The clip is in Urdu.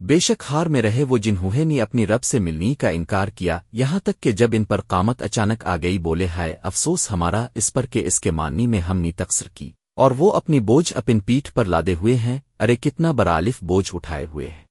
بے شک ہار میں رہے وہ جنہوں نے اپنی رب سے ملنی کا انکار کیا، یہاں تک کہ جب ان پر قامت اچانک آ گئی بولے ہائے، افسوس ہمارا، اس پر کہ اس کے ماننی میں ہم نے تقسر کی۔ اور وہ اپنی بوجھ اپن پیٹھ پر لادے ہوئے ہیں، ارے کتنا برالف بوجھ اٹھائے ہوئے ہیں۔